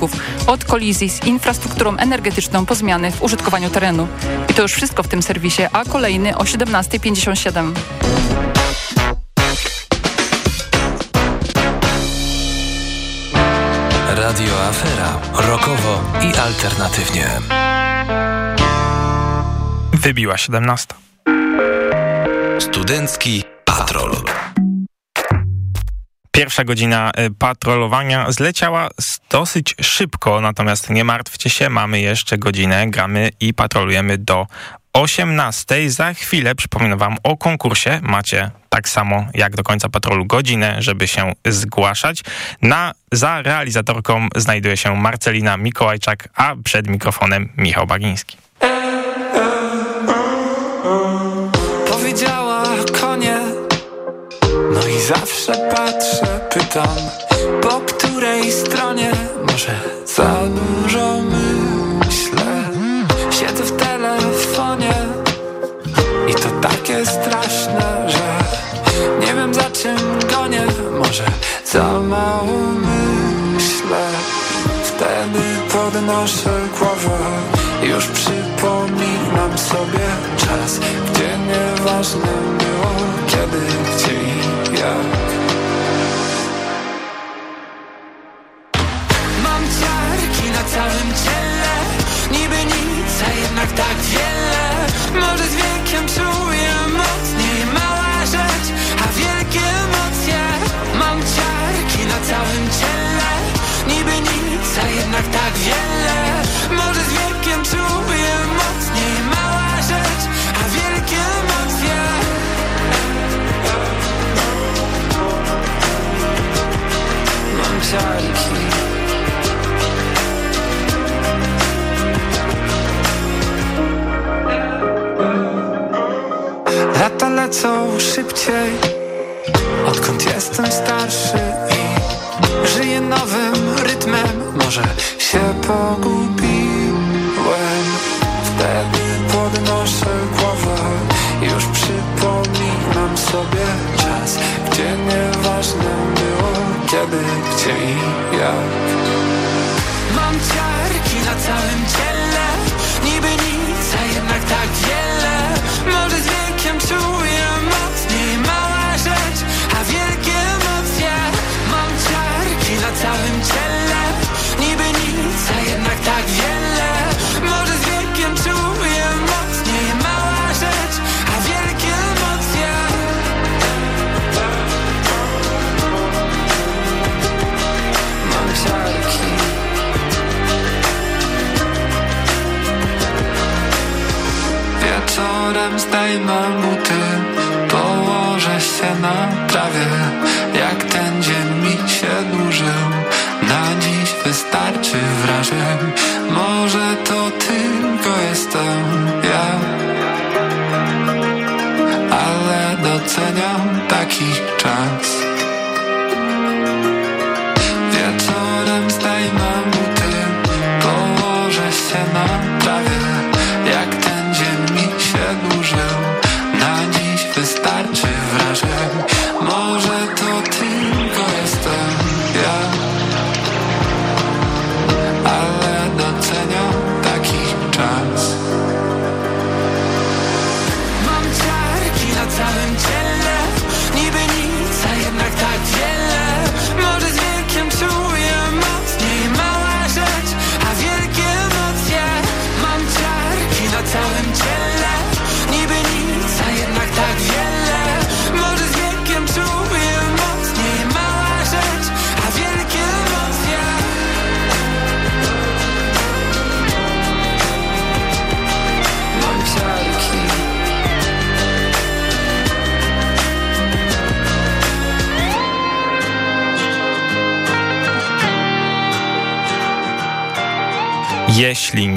wypadków, od kolizji z infrastrukturą energetyczną po zmiany w użytkowaniu terenu. I to już wszystko w tym serwisie, a kolejny o 17.57. Radio Afera. Rokowo i alternatywnie. Wybiła 17. Studencki patrol. Pierwsza godzina y, patrolowania zleciała dosyć szybko, natomiast nie martwcie się, mamy jeszcze godzinę, gramy i patrolujemy do 18. Za chwilę przypominam wam o konkursie. Macie tak samo jak do końca patrolu godzinę, żeby się zgłaszać. Na, za realizatorką znajduje się Marcelina Mikołajczak, a przed mikrofonem Michał Bagiński. Zawsze patrzę, pytam Po której stronie? Może za dużo myślę? Siedzę w telefonie I to takie straszne, że Nie wiem za czym gonię. Może za mało myślę? Wtedy podnoszę głowę Już przypominam sobie czas Gdzie nieważne było Kiedy, gdzie i jak. Mam ciarki na całym ciele Niby nic, a jednak tak wiele. Może z wiekiem czuję mocniej Mała rzecz, a wielkie emocje. Mam ciarki na całym ciele Niby nic, a jednak tak wiele Wieczorem zdejmę buty Położę się na trawie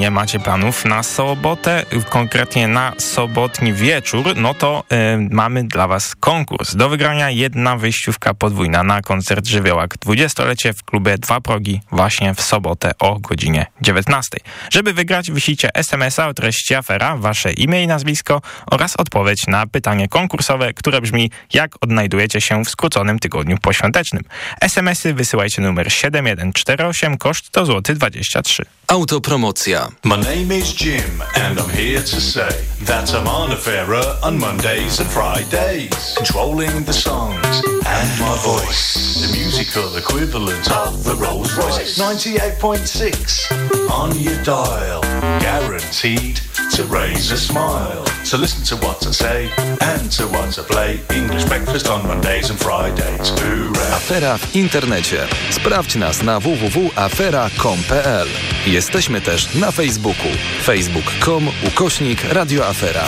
nie macie planów na sobotę, konkretnie na sobotni wieczór, no to y, mamy dla Was konkurs. Do wygrania jedna wyjściówka podwójna na koncert Żywiołak 20-lecie w klubie Dwa Progi właśnie w sobotę o godzinie 19. Żeby wygrać, wyślijcie SMS-a o treści afera, Wasze imię i nazwisko oraz odpowiedź na pytanie konkursowe, które brzmi jak odnajdujecie się w skróconym tygodniu poświątecznym. SMS-y wysyłajcie numer 7148, koszt to złoty 23. Autopromocja. My name is Jim and I'm here to say that I'm on a fairer on Mondays and Fridays, controlling the songs and my voice, the musical equivalent of the Rolls Royce. 98.6 on your dial, guaranteed to raise a smile. So listen to what I say and to what I play. English breakfast on Mondays and Fridays. Hoorah. Afera w internecie. Sprawdź nas na www.afera.com.pl. Jesteśmy też na Facebooku. facebook.com ukośnik radioafera.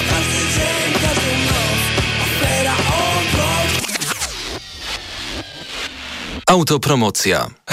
Autopromocja.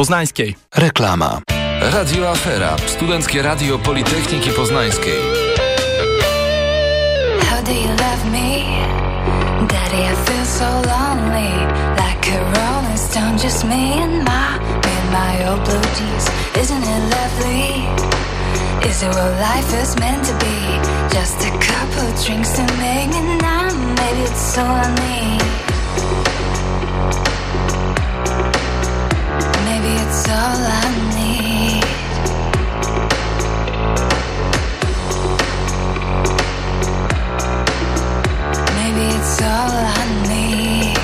Poznańskiej. Reklama. Radio Afera. Studenckie Radio Politechniki Poznańskiej. How do you love me? Daddy, I feel so lonely Like a rolling stone, just me and my Me and my old blue jeans Isn't it lovely? Is it what life is meant to be? Just a couple drinks to make me numb Maybe it's all I need Maybe it's all I need Maybe it's all I need.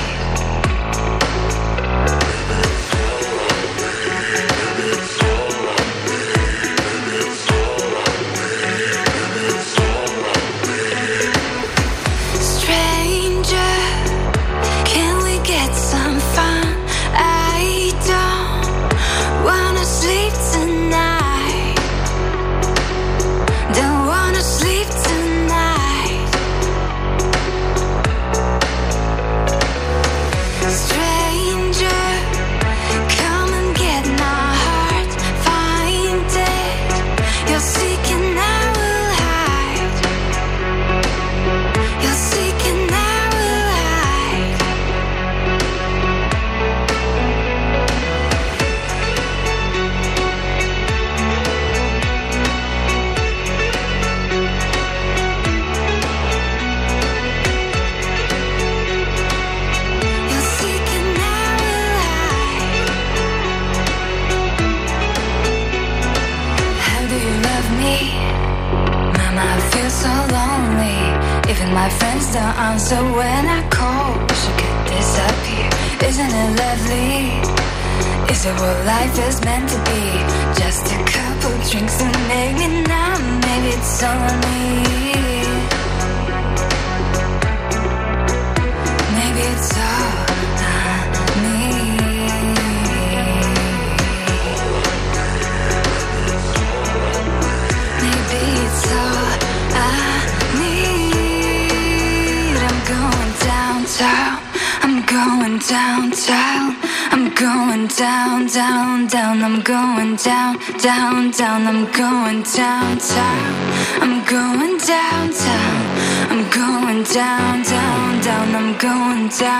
Down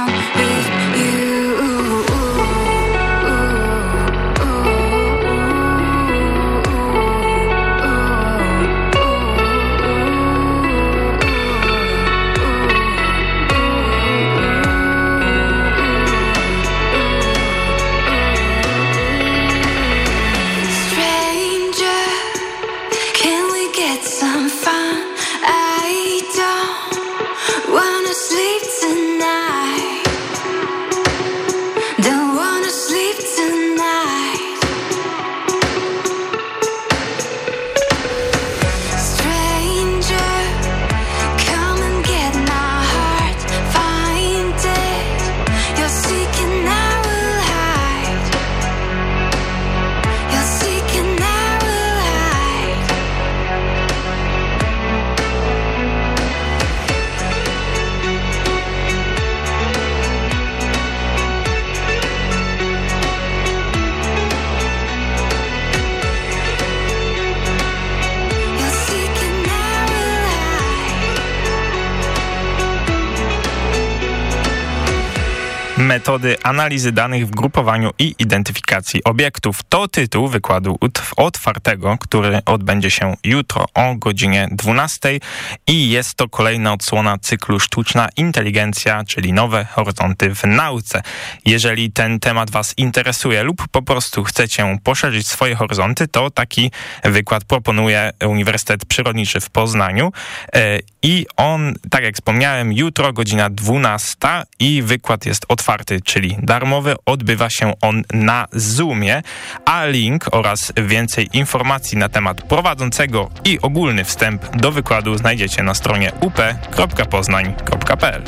metody analizy danych w grupowaniu i identyfikacji obiektów. To tytuł wykładu otwartego, który odbędzie się jutro o godzinie 12 i jest to kolejna odsłona cyklu Sztuczna Inteligencja, czyli nowe horyzonty w nauce. Jeżeli ten temat Was interesuje lub po prostu chcecie poszerzyć swoje horyzonty, to taki wykład proponuje Uniwersytet Przyrodniczy w Poznaniu e, i on, tak jak wspomniałem, jutro godzina 12 i wykład jest otwarty, czyli darmowy. Odbywa się on na Zoomie, a link oraz więcej informacji na temat prowadzącego i ogólny wstęp do wykładu znajdziecie na stronie up.poznań.pl.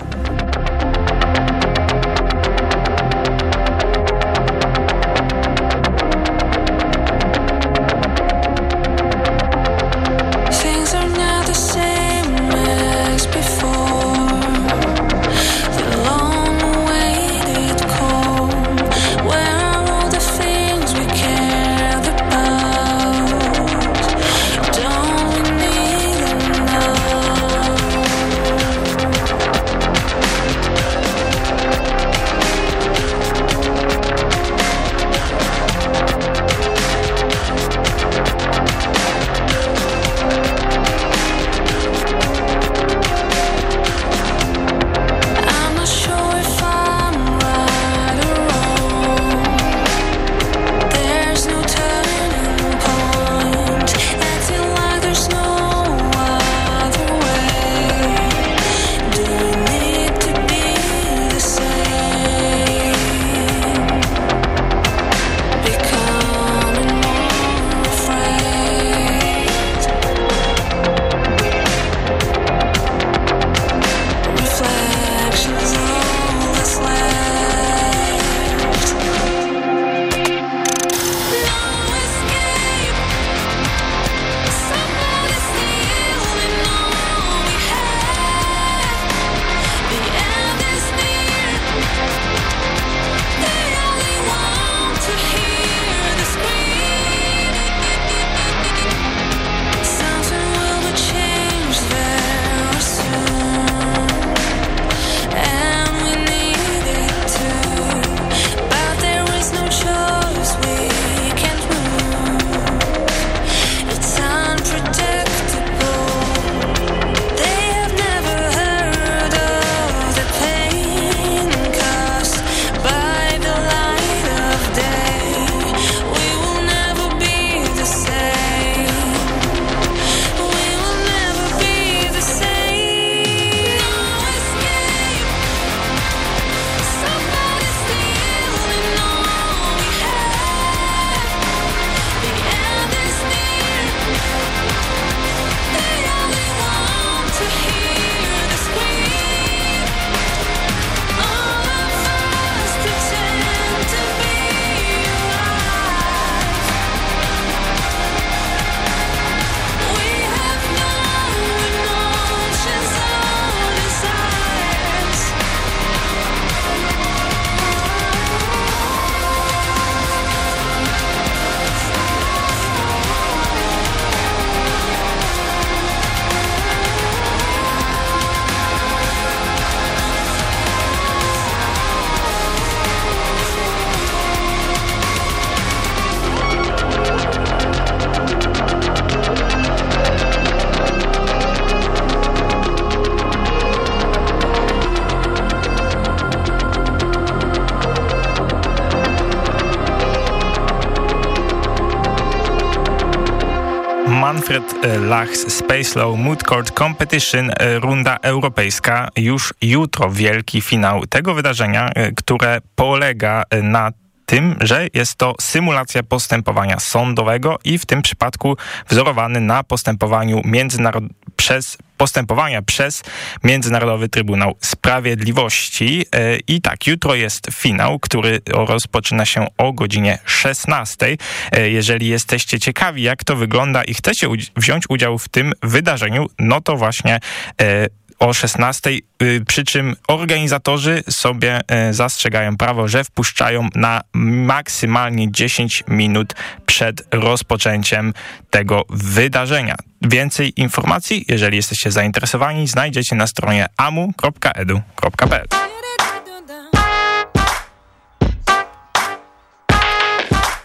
Lachs Space Law Mood Court Competition e, runda europejska. Już jutro wielki finał tego wydarzenia, e, które polega na tym, że jest to symulacja postępowania sądowego i w tym przypadku wzorowany na postępowaniu międzynarod przez postępowania przez Międzynarodowy Trybunał Sprawiedliwości. E, I tak, jutro jest finał, który rozpoczyna się o godzinie 16. E, jeżeli jesteście ciekawi, jak to wygląda i chcecie wziąć udział w tym wydarzeniu, no to właśnie e, o 16, y, przy czym organizatorzy sobie e, zastrzegają prawo, że wpuszczają na maksymalnie 10 minut przed rozpoczęciem tego wydarzenia. Więcej informacji, jeżeli jesteście zainteresowani, znajdziecie na stronie amu.edu.pl.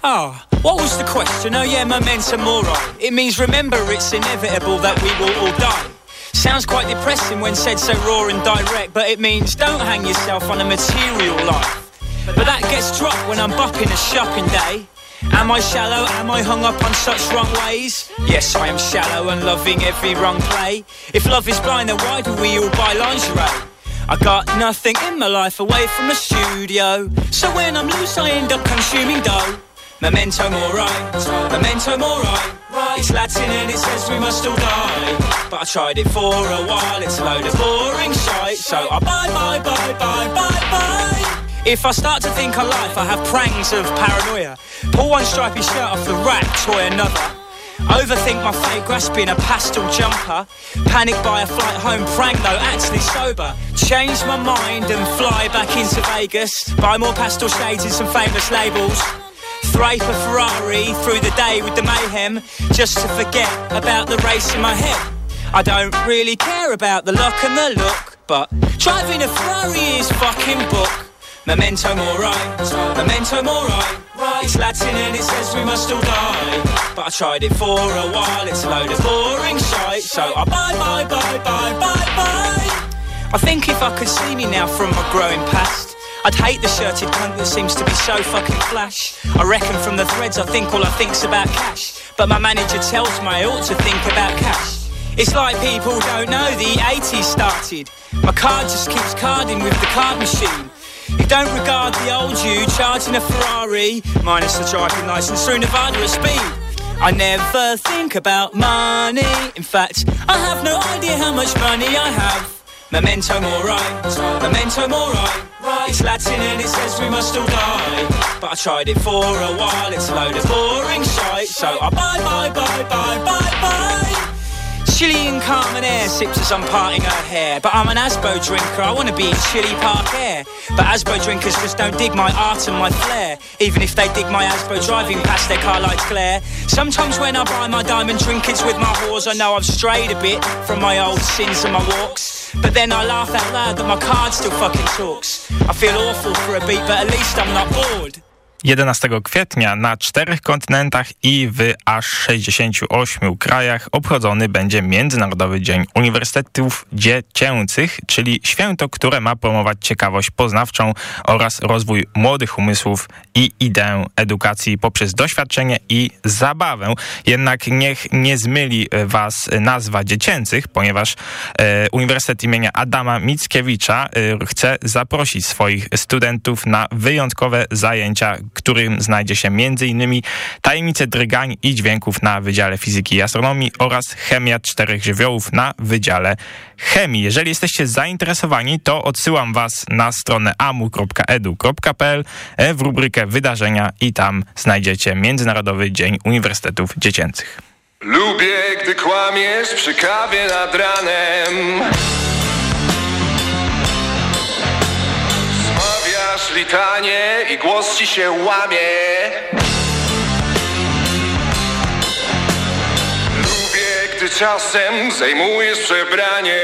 Oh, ah, what was the question? Oh yeah. It means remember it's inevitable that we will all die. Sounds quite depressing when said so raw and direct, but it means don't hang yourself on a material life. But that gets dropped when I'm bopping a shopping day. Am I shallow? Am I hung up on such wrong ways? Yes, I am shallow and loving every wrong play. If love is blind, then why do we all buy lingerie? I got nothing in my life away from the studio. So when I'm loose, I end up consuming dough. Memento mori, memento mori. It's Latin and it says we must all die. But I tried it for a while, it's a load of boring shite. So I bye, bye, bye, bye, bye, bye. If I start to think of life, I have prangs of paranoia. Pull one stripy shirt off the rack, toy another. Overthink my fate, grasping a pastel jumper. Panic by a flight home, prank though, actually sober. Change my mind and fly back into Vegas. Buy more pastel shades and some famous labels. Thrape a Ferrari through the day with the mayhem, just to forget about the race in my head. I don't really care about the luck and the look, but driving a Ferrari is fucking book. Memento mori, memento mori. It's Latin and it says we must all die. But I tried it for a while, it's a load of boring shite. So I bye, bye, bye, bye, bye, bye. I think if I could see me now from my growing past, I'd hate the shirted cunt that seems to be so fucking flash. I reckon from the threads I think all I think's about cash. But my manager tells me I ought to think about cash. It's like people don't know the 80s started. My card just keeps carding with the card machine. You don't regard the old you charging a Ferrari, minus the driving license through Nevada at speed. I never think about money. In fact, I have no idea how much money I have. Memento mori, memento mori. It's Latin and it says we must all die. But I tried it for a while, it's a load of boring shite. So I bye, bye, bye, bye, bye, bye. Chilean Carmen Air sips as I'm parting her hair. But I'm an Asbo drinker, I wanna be in Chili Park Air. But Asbo drinkers just don't dig my art and my flair. Even if they dig my Asbo driving past their car lights glare. Sometimes when I buy my diamond trinkets with my whores, I know I've strayed a bit from my old sins and my walks. But then I laugh out loud that my card still fucking talks. I feel awful for a beat, but at least I'm not bored. 11 kwietnia na czterech kontynentach i w aż 68 krajach obchodzony będzie Międzynarodowy Dzień Uniwersytetów Dziecięcych, czyli święto, które ma promować ciekawość poznawczą oraz rozwój młodych umysłów i ideę edukacji poprzez doświadczenie i zabawę. Jednak niech nie zmyli was nazwa dziecięcych, ponieważ e, Uniwersytet imienia Adama Mickiewicza e, chce zaprosić swoich studentów na wyjątkowe zajęcia, którym znajdzie się m.in. tajemnice drgań i dźwięków na Wydziale Fizyki i Astronomii oraz chemia czterech żywiołów na Wydziale Chemii. Jeżeli jesteście zainteresowani, to odsyłam was na stronę amu.edu.pl w rubrykę wydarzenia i tam znajdziecie Międzynarodowy Dzień Uniwersytetów Dziecięcych. Lubię, gdy kłamiesz przy kawie nad ranem litanie i głos ci się łamie. Lubię, gdy czasem zajmujesz przebranie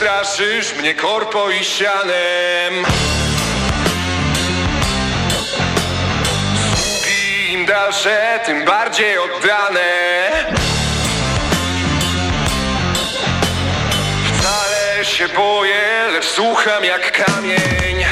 straszysz mnie korpo i sianem. Sługi im dalsze, tym bardziej oddane. Wcale się boję, lecz słucham jak kamień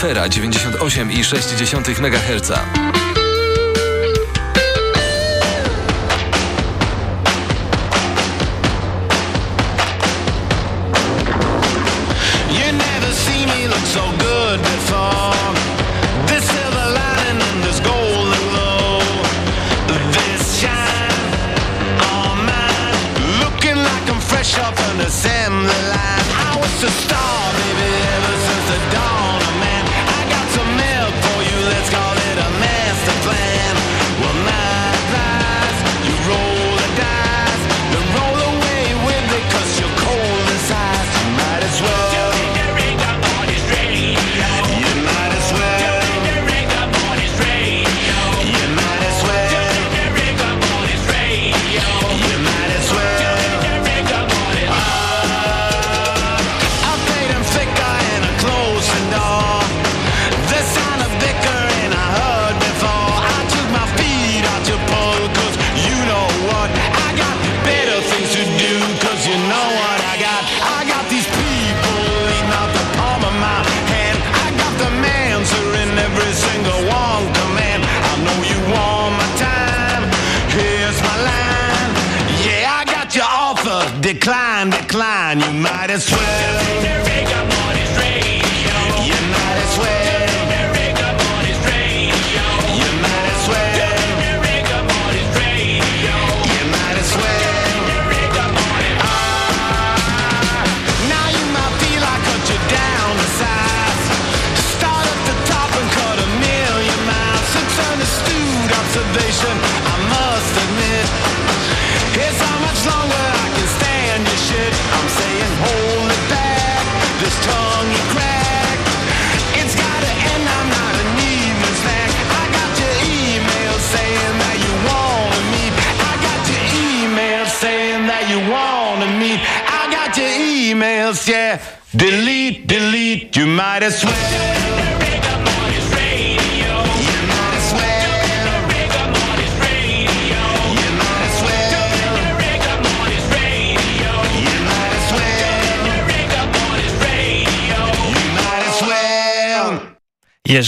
Afera 98,6 MHz.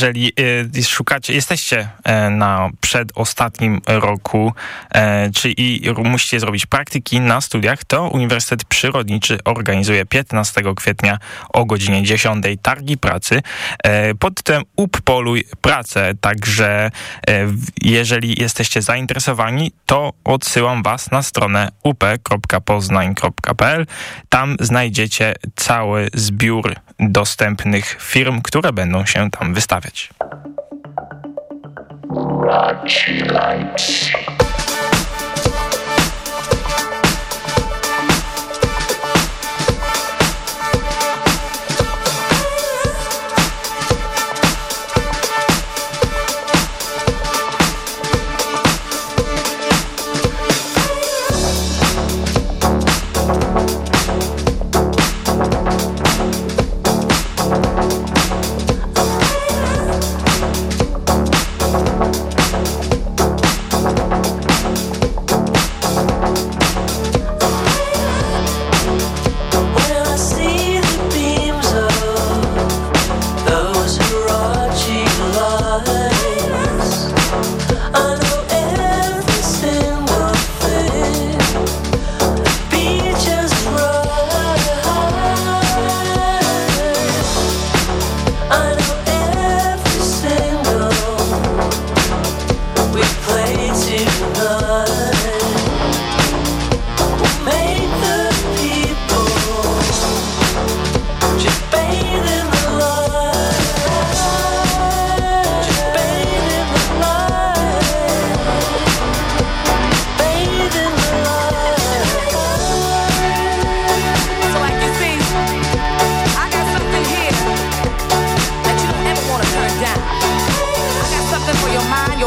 Jeżeli y, szukacie, jesteście e, na przedostatnim roku, e, czyli musicie zrobić praktyki na studiach, to Uniwersytet Przyrodniczy organizuje 15 kwietnia o godzinie 10 targi pracy e, pod tytułem Uppoluj pracę. Także jeżeli jesteście zainteresowani, to odsyłam was na stronę up.poznań.pl. Tam znajdziecie cały zbiór dostępnych firm, które będą się tam wystawiać. Leipzig.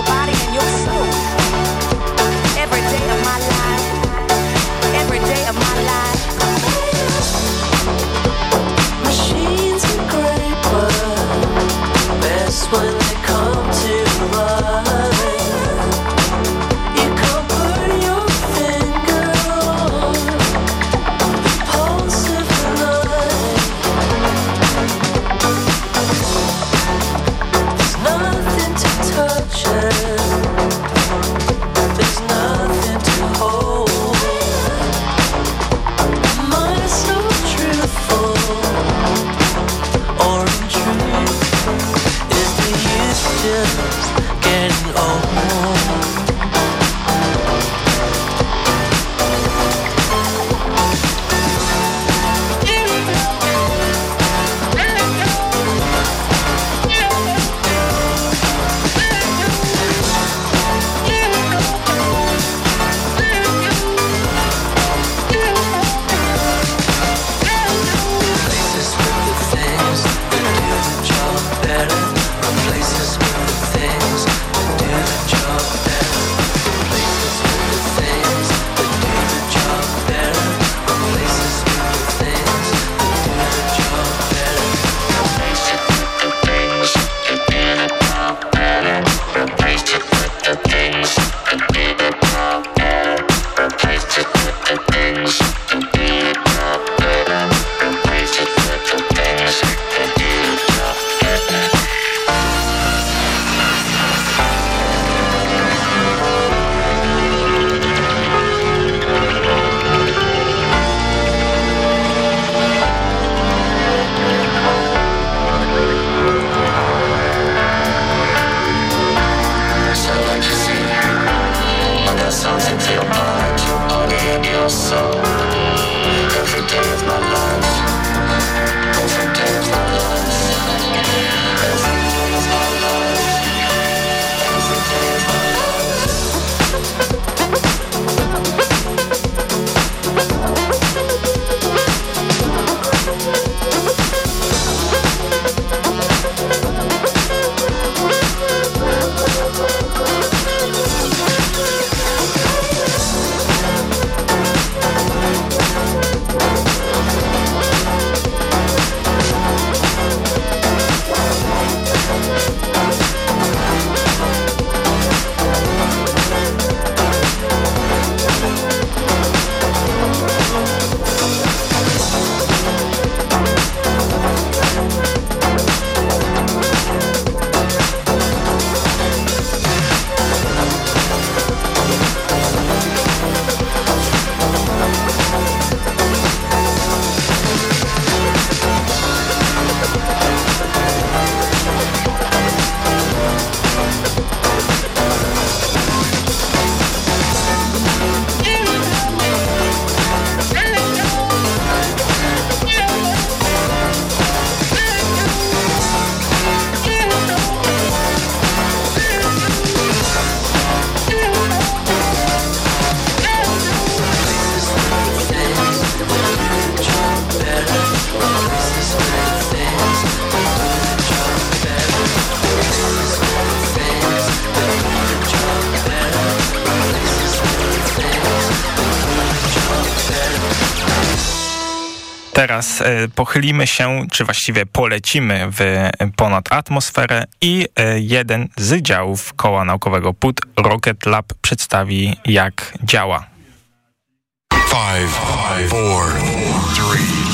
nobody teraz e, pochylimy się, czy właściwie polecimy w ponad atmosferę i e, jeden z działów koła naukowego PUT Rocket Lab przedstawi jak działa. Five, five, four, three,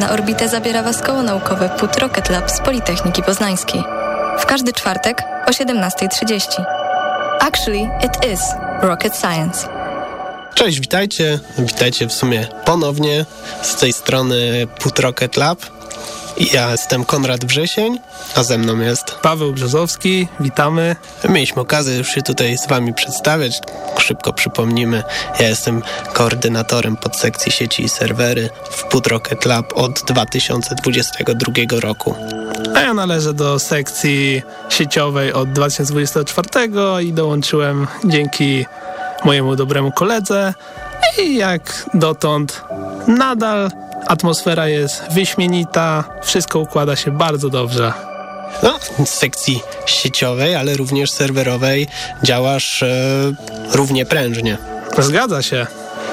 Na orbitę zabiera Was koło naukowe PUT Rocket Lab z Politechniki Poznańskiej. W każdy czwartek o 17.30. Actually, it is rocket science. Cześć, witajcie. Witajcie w sumie ponownie z tej strony Put Rocket Lab. Ja jestem Konrad Wrzesień, a ze mną jest Paweł Brzozowski. Witamy. Mieliśmy okazję już się tutaj z Wami przedstawiać. Szybko przypomnimy, ja jestem koordynatorem podsekcji sieci i serwery w Put Rocket Lab od 2022 roku. A ja należę do sekcji sieciowej od 2024 i dołączyłem dzięki mojemu dobremu koledze i jak dotąd nadal atmosfera jest wyśmienita, wszystko układa się bardzo dobrze. No, w sekcji sieciowej, ale również serwerowej działasz e, równie prężnie. Zgadza się.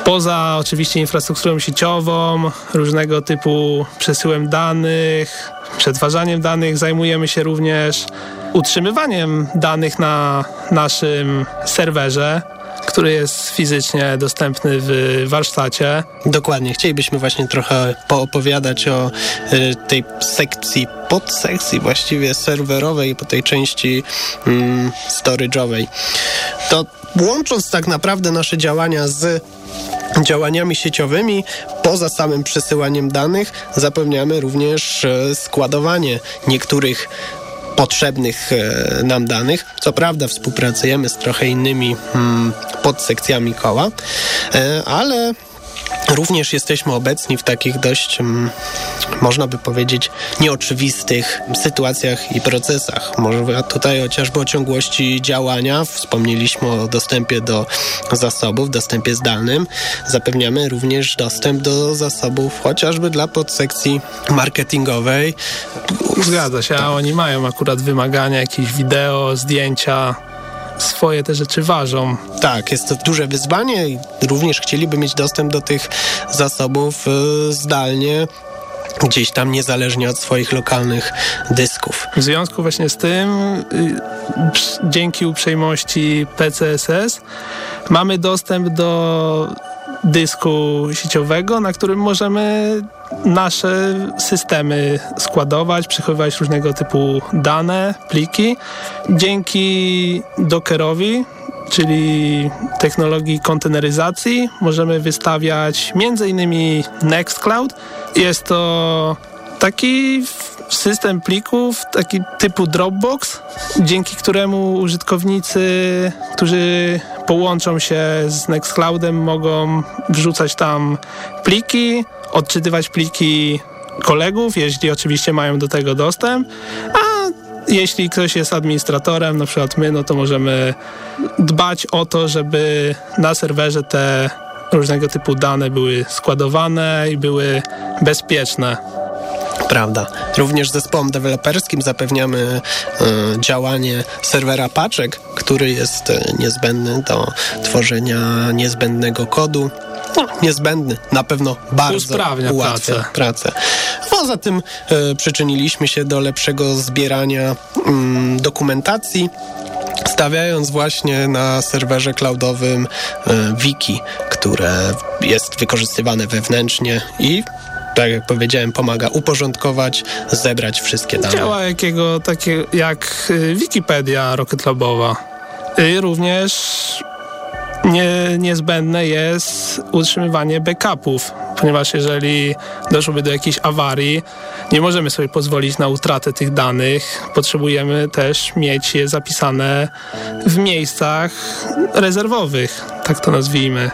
Poza oczywiście infrastrukturą sieciową, różnego typu przesyłem danych, przetwarzaniem danych, zajmujemy się również utrzymywaniem danych na naszym serwerze który jest fizycznie dostępny w warsztacie. Dokładnie. Chcielibyśmy właśnie trochę poopowiadać o y, tej sekcji, podsekcji właściwie serwerowej, po tej części mm, storage'owej. To łącząc tak naprawdę nasze działania z działaniami sieciowymi, poza samym przesyłaniem danych, zapewniamy również e, składowanie niektórych potrzebnych e, nam danych. Co prawda współpracujemy z trochę innymi hmm, podsekcjami koła, e, ale Również jesteśmy obecni w takich dość, mm, można by powiedzieć, nieoczywistych sytuacjach i procesach. Może tutaj chociażby o ciągłości działania, wspomnieliśmy o dostępie do zasobów, dostępie zdalnym. Zapewniamy również dostęp do zasobów chociażby dla podsekcji marketingowej. Zgadza się, a oni mają akurat wymagania, jakieś wideo, zdjęcia, swoje te rzeczy ważą. Tak, jest to duże wyzwanie i również chcieliby mieć dostęp do tych zasobów y, zdalnie gdzieś tam niezależnie od swoich lokalnych dysków. W związku właśnie z tym, y, dzięki uprzejmości PCSS mamy dostęp do dysku sieciowego, na którym możemy nasze systemy składować, przechowywać różnego typu dane, pliki. Dzięki Dockerowi, czyli technologii konteneryzacji, możemy wystawiać m.in. Nextcloud. Jest to taki system plików, taki typu Dropbox, dzięki któremu użytkownicy, którzy połączą się z Nextcloudem, mogą wrzucać tam pliki, odczytywać pliki kolegów, jeśli oczywiście mają do tego dostęp, a jeśli ktoś jest administratorem, na przykład my, no to możemy dbać o to, żeby na serwerze te różnego typu dane były składowane i były bezpieczne prawda. Również zespołom deweloperskim zapewniamy y, działanie serwera paczek, który jest y, niezbędny do tworzenia niezbędnego kodu. No, niezbędny, na pewno bardzo Usprawnia ułatwia pracę. pracę. Poza tym y, przyczyniliśmy się do lepszego zbierania mm, dokumentacji stawiając właśnie na serwerze cloudowym wiki, które jest wykorzystywane wewnętrznie i tak jak powiedziałem, pomaga uporządkować, zebrać wszystkie dane. Działa jakiego, takie jak y, Wikipedia Rocket Labowa. I również nie, niezbędne jest utrzymywanie backupów, ponieważ jeżeli doszłoby do jakiejś awarii, nie możemy sobie pozwolić na utratę tych danych. Potrzebujemy też mieć je zapisane w miejscach rezerwowych, tak to nazwijmy.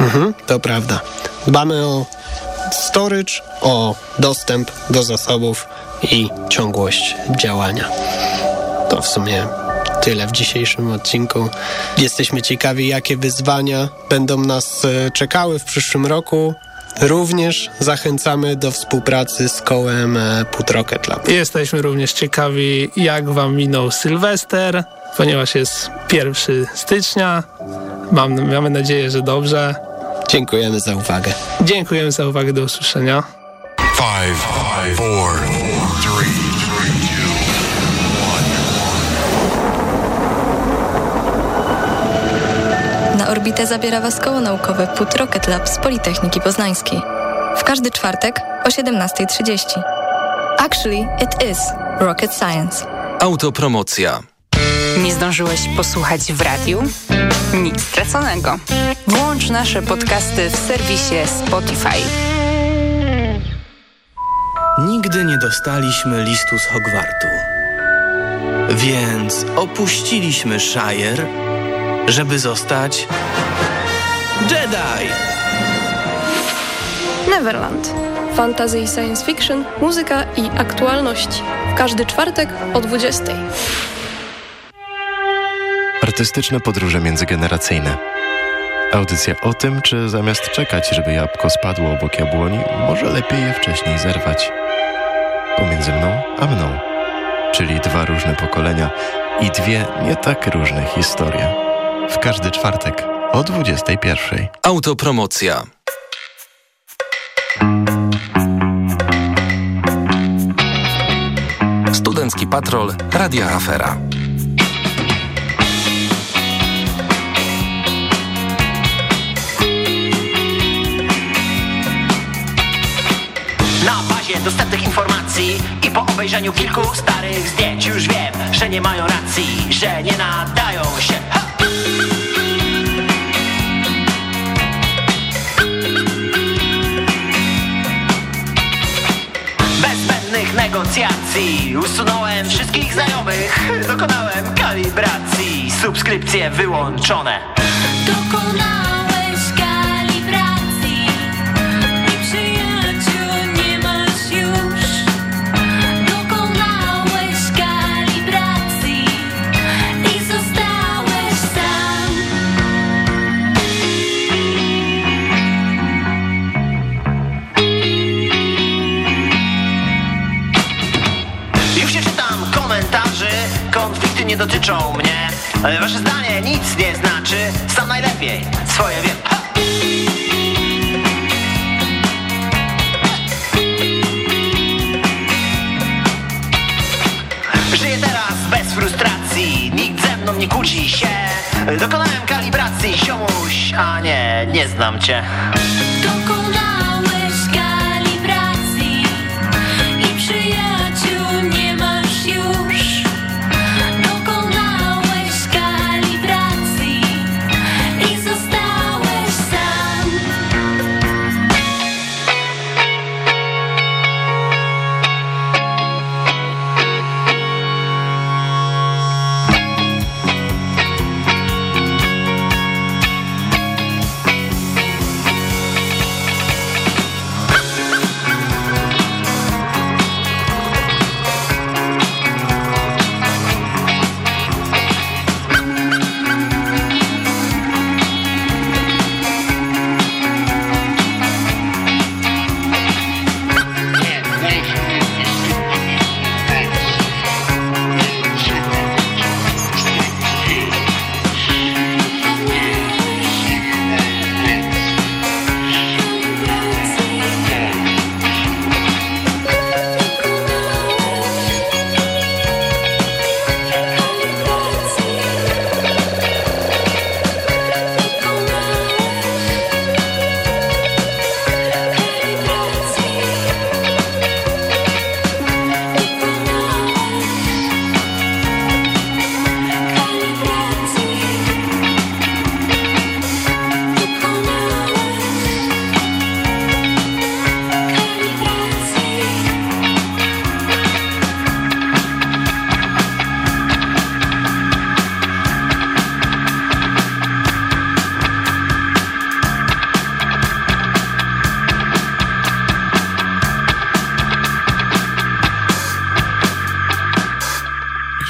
Mhm, to prawda. Dbamy o storage, o dostęp do zasobów i ciągłość działania. To w sumie tyle w dzisiejszym odcinku. Jesteśmy ciekawi, jakie wyzwania będą nas e, czekały w przyszłym roku. Również zachęcamy do współpracy z kołem e, Put Rocket Lab. Jesteśmy również ciekawi, jak Wam minął Sylwester, ponieważ jest 1 stycznia. Mam, mamy nadzieję, że dobrze. Dziękujemy za uwagę. Dziękujemy za uwagę. Do usłyszenia. Five, five, four, three, Na orbitę zabiera Was koło naukowe PUT Rocket Lab z Politechniki Poznańskiej. W każdy czwartek o 17.30. Actually, it is Rocket Science. Autopromocja. Nie zdążyłeś posłuchać w radiu? Nic straconego. Włącz nasze podcasty w serwisie Spotify. Nigdy nie dostaliśmy listu z Hogwartu. Więc opuściliśmy Shire, żeby zostać Jedi. Neverland. Fantasy i science fiction, muzyka i aktualności. W każdy czwartek o 20. Artystyczne podróże międzygeneracyjne. Audycja o tym, czy zamiast czekać, żeby jabłko spadło obok jabłoni, może lepiej je wcześniej zerwać. Pomiędzy mną a mną. Czyli dwa różne pokolenia i dwie nie tak różne historie. W każdy czwartek o 21. Autopromocja. Studencki Patrol Radia Afera. Bazie dostępnych informacji i po obejrzeniu kilku starych zdjęć już wiem, że nie mają racji, że nie nadają się. Ha! Negocjacji usunąłem wszystkich znajomych, dokonałem kalibracji, subskrypcje wyłączone. Dokonałeś konflikty nie dotyczą mnie. Ale Wasze zdanie nic nie znaczy, sam najlepiej swoje wiem. Ha! Żyję teraz bez frustracji, nikt ze mną nie kłóci się. Dokonałem kalibracji, ziomuś, a nie, nie znam cię. Dokonałeś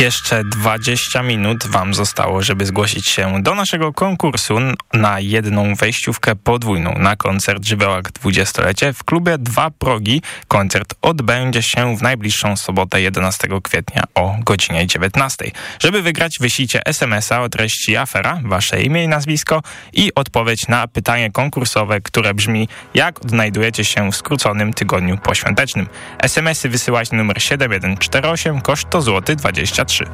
Jeszcze 20 minut Wam zostało, żeby zgłosić się do naszego konkursu na jedną wejściówkę podwójną na koncert Żywiołak 20-lecie w klubie Dwa Progi. Koncert odbędzie się w najbliższą sobotę 11 kwietnia o godzinie 19. Żeby wygrać, wyślijcie SMS-a o treści afera, Wasze imię i nazwisko i odpowiedź na pytanie konkursowe, które brzmi jak odnajdujecie się w skróconym tygodniu poświątecznym. SMS-y wysyłać numer 7148, koszt to złoty 23. 3.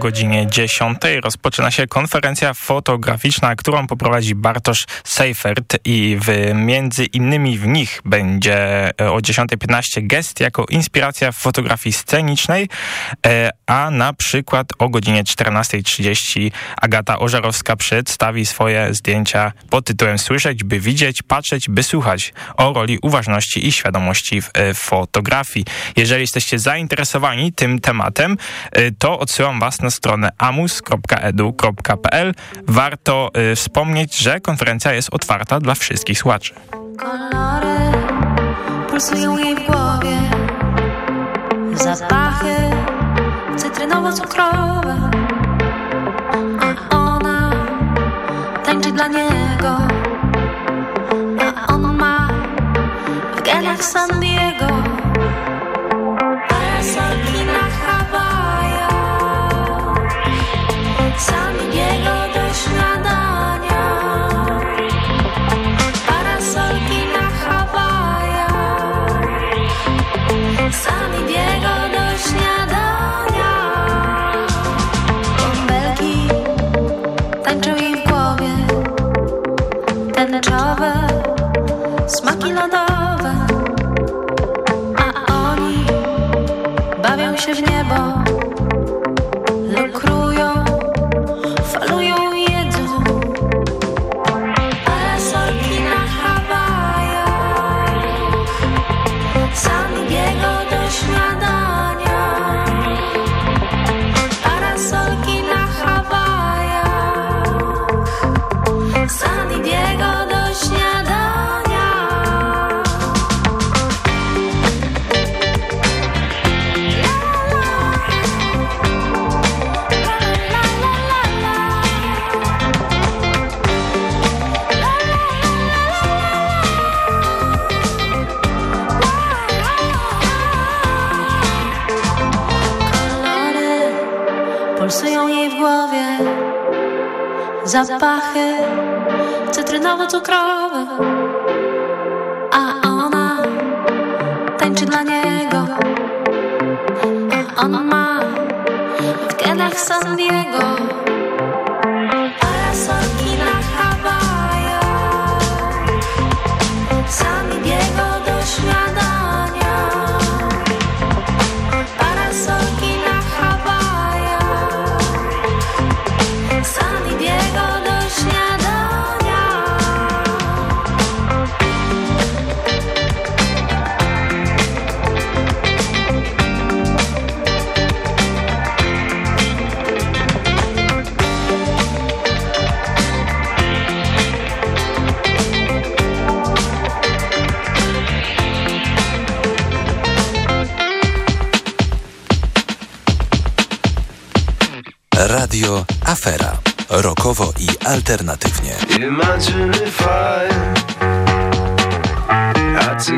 godzinie 10 rozpoczyna się konferencja fotograficzna, którą poprowadzi Bartosz Seifert i w, między innymi w nich będzie e, o 10.15 gest jako inspiracja w fotografii scenicznej, e, a na przykład o godzinie 14.30 Agata Ożarowska przedstawi swoje zdjęcia pod tytułem Słyszeć, by widzieć, patrzeć, by słuchać o roli uważności i świadomości w e, fotografii. Jeżeli jesteście zainteresowani tym tematem, to odsyłam Was na stronę amus.edu.pl. Warto y, wspomnieć, że konferencja jest otwarta dla wszystkich słuchaczy. Kolory pulsują jej w głowie Zapachy cytrynowo-cukrowe A ona tańczy dla niego A on ma w genach San Diego smaki lodowe. A oni bawią się w niebo. Lukrują, falują Zapachy cytrynowo-cukrowe A ona tańczy dla niego. A on ma w genach San Diego Afera. Rokowo i alternatywnie. Imagine if I had to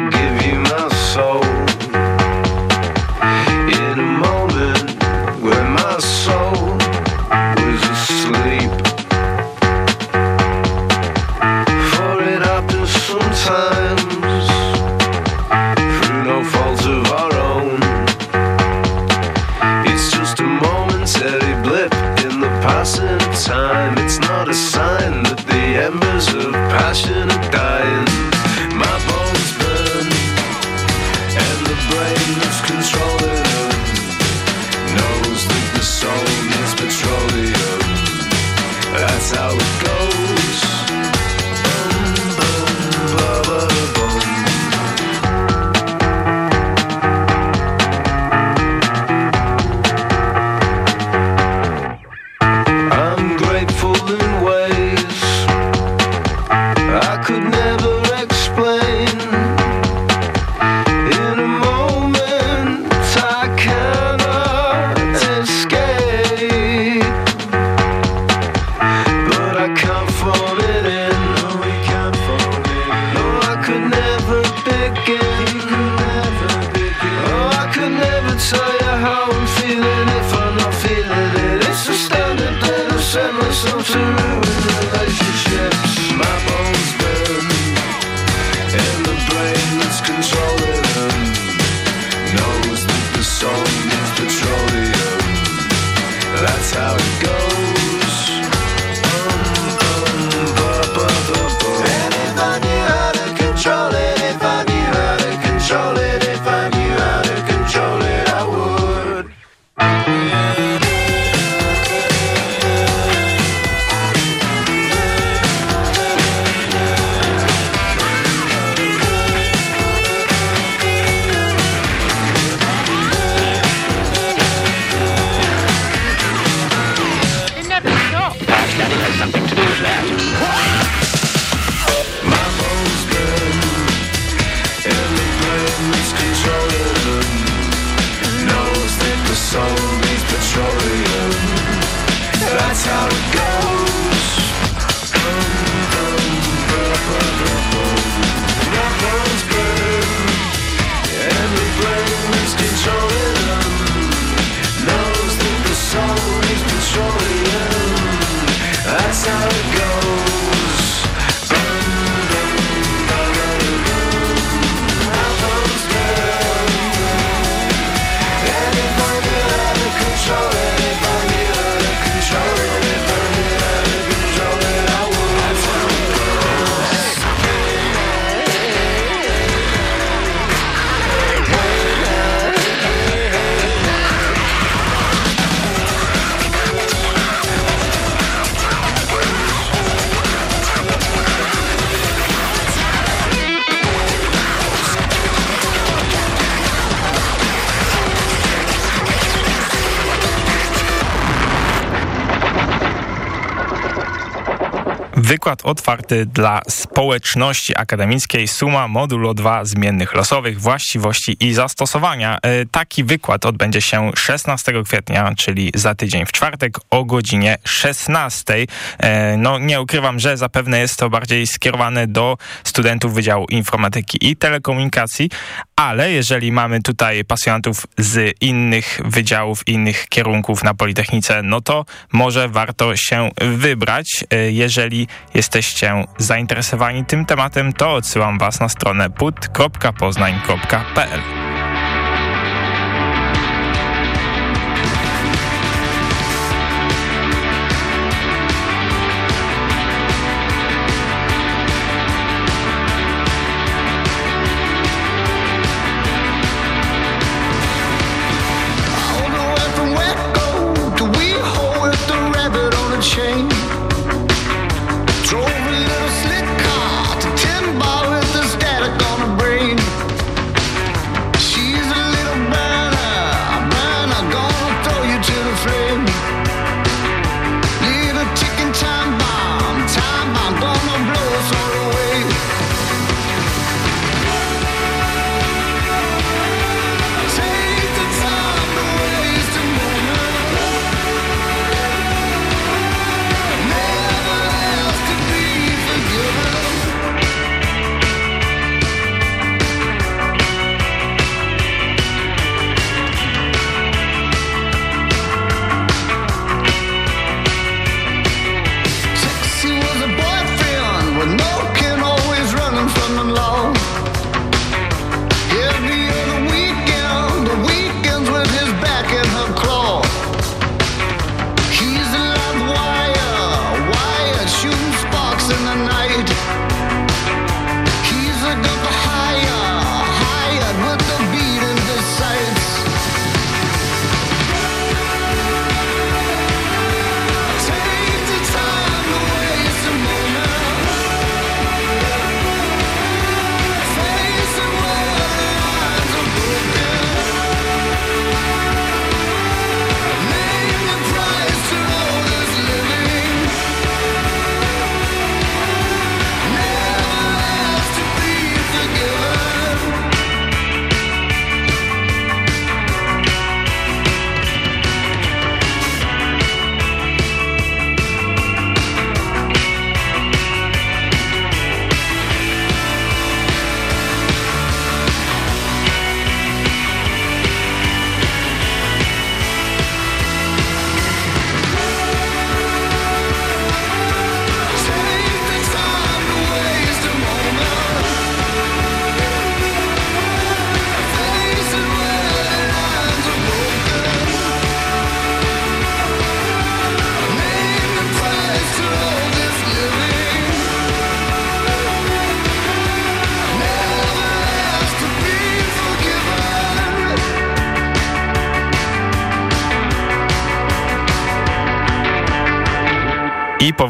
Wykład otwarty dla społeczności akademickiej Suma modulo 2 zmiennych losowych, właściwości i zastosowania. E, Taki wykład odbędzie się 16 kwietnia, czyli za tydzień w czwartek o godzinie 16. E, No nie ukrywam, że zapewne jest to bardziej skierowane do studentów Wydziału Informatyki i Telekomunikacji, ale jeżeli mamy tutaj pasjonatów z innych wydziałów, innych kierunków na Politechnice, no to może warto się wybrać. E, Jeżeli jesteście zainteresowani tym tematem, to odsyłam Was na stronę put.poznań.pl.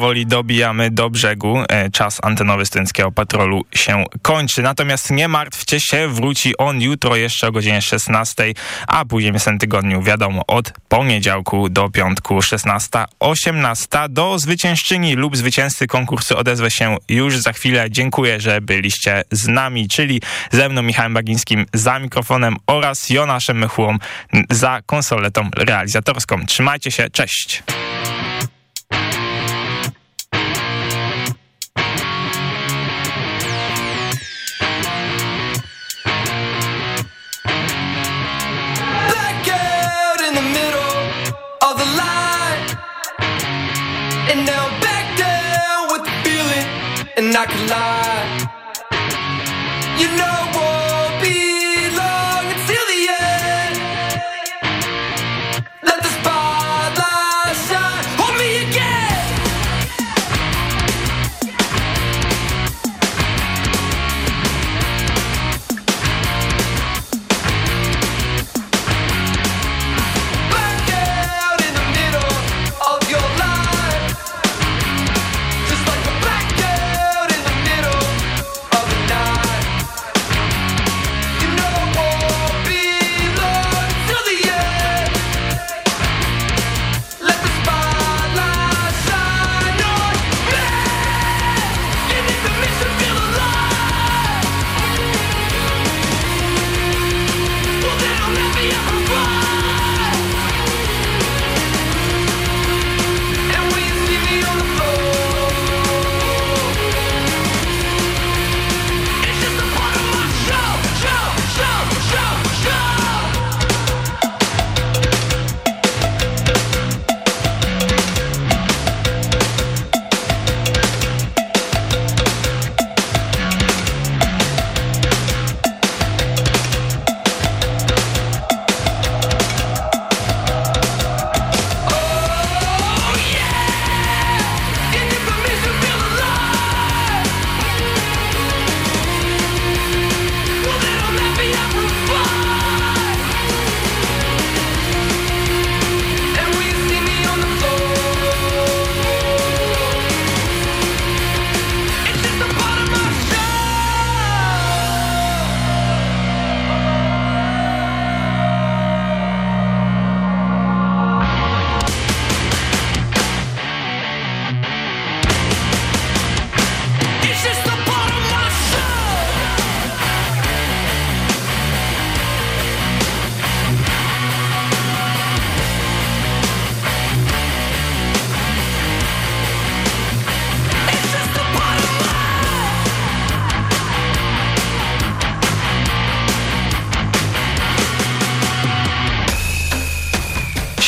powoli dobijamy do brzegu. E, czas antenowy Studenckiego Patrolu się kończy. Natomiast nie martwcie się, wróci on jutro jeszcze o godzinie 16, a później w tym tygodniu wiadomo od poniedziałku do piątku 16, 18 do zwyciężczyni lub zwycięzcy konkursu odezwę się już za chwilę. Dziękuję, że byliście z nami, czyli ze mną Michałem Bagińskim za mikrofonem oraz Jonaszem Mychłą za konsoletą realizatorską. Trzymajcie się, cześć! And I can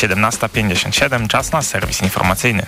17.57, czas na serwis informacyjny.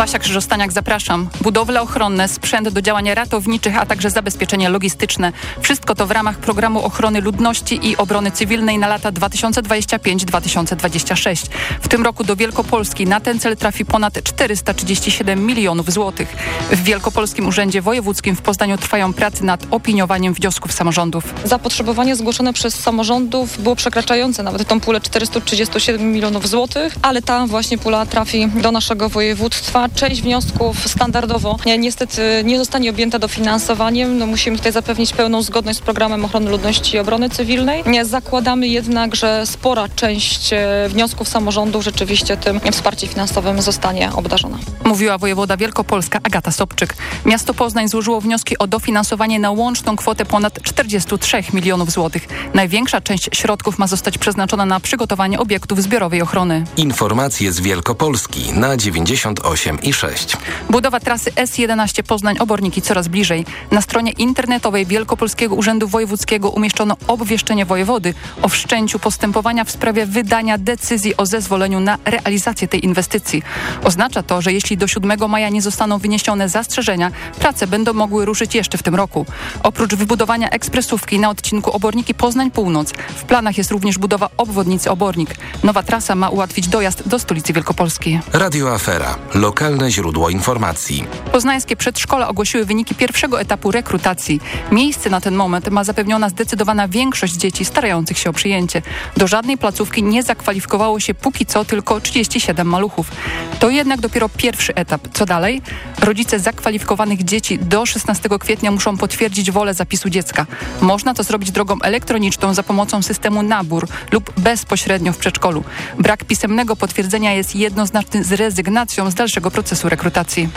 Basia Krzyżostaniak, zapraszam. Budowle ochronne, sprzęt do działań ratowniczych, a także zabezpieczenie logistyczne. Wszystko to w ramach programu ochrony ludności i obrony cywilnej na lata 2025-2026. W tym roku do Wielkopolski na ten cel trafi ponad 437 milionów złotych. W Wielkopolskim Urzędzie Wojewódzkim w Poznaniu trwają prace nad opiniowaniem wniosków samorządów. Zapotrzebowanie zgłoszone przez samorządów było przekraczające nawet tą pulę 437 milionów złotych, ale ta właśnie pula trafi do naszego województwa. Część wniosków standardowo nie, niestety nie zostanie objęta dofinansowaniem. No, musimy tutaj zapewnić pełną zgodność z programem ochrony ludności i obrony cywilnej. Nie, zakładamy jednak, że spora część e, wniosków samorządów rzeczywiście tym wsparciem finansowym zostanie obdarzona. Mówiła wojewoda Wielkopolska Agata Sobczyk. Miasto Poznań złożyło wnioski o dofinansowanie na łączną kwotę ponad 43 milionów złotych. Największa część środków ma zostać przeznaczona na przygotowanie obiektów zbiorowej ochrony. Informacje z Wielkopolski na 98 i 6. Budowa trasy S11 Poznań Oborniki coraz bliżej. Na stronie internetowej Wielkopolskiego Urzędu Wojewódzkiego umieszczono obwieszczenie wojewody o wszczęciu postępowania w sprawie wydania decyzji o zezwoleniu na realizację tej inwestycji. Oznacza to, że jeśli do 7 maja nie zostaną wyniesione zastrzeżenia, prace będą mogły ruszyć jeszcze w tym roku. Oprócz wybudowania ekspresówki na odcinku Oborniki Poznań Północ, w planach jest również budowa obwodnicy Obornik. Nowa trasa ma ułatwić dojazd do stolicy Wielkopolskiej. Radio Afera. Lokalne rzetelne źródło informacji. Poznańskie przedszkola ogłosiły wyniki pierwszego etapu rekrutacji. Miejsce na ten moment ma zapewniona zdecydowana większość dzieci starających się o przyjęcie. Do żadnej placówki nie zakwalifikowało się póki co tylko 37 maluchów. To jednak dopiero pierwszy etap. Co dalej? Rodzice zakwalifikowanych dzieci do 16 kwietnia muszą potwierdzić wolę zapisu dziecka. Można to zrobić drogą elektroniczną za pomocą systemu nabór lub bezpośrednio w przedszkolu. Brak pisemnego potwierdzenia jest jednoznaczny z rezygnacją z dalszego procesu rekrutacji.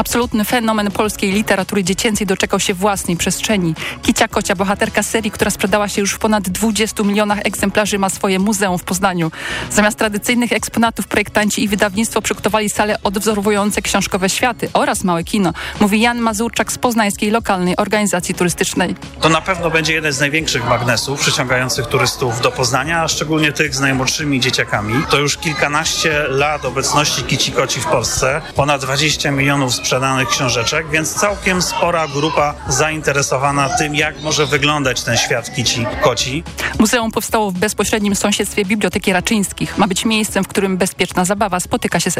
Absolutny fenomen polskiej literatury dziecięcej doczekał się własnej przestrzeni. Kicia Kocia, bohaterka serii, która sprzedała się już w ponad 20 milionach egzemplarzy, ma swoje muzeum w Poznaniu. Zamiast tradycyjnych eksponatów projektanci i wydawnictwo przygotowali sale odwzorowujące książkowe światy oraz małe kino, mówi Jan Mazurczak z poznańskiej lokalnej organizacji turystycznej. To na pewno będzie jeden z największych magnesów przyciągających turystów do Poznania, a szczególnie tych z najmłodszymi dzieciakami. To już kilkanaście lat obecności Kici Koci w Polsce, ponad 20 milionów sprzedanych książeczek, więc całkiem spora grupa zainteresowana tym, jak może wyglądać ten świat Kici Koci. Muzeum powstało w bezpośrednim sąsiedztwie Biblioteki Raczyńskich. Ma być miejscem, w którym bezpieczna zabawa spotyka się z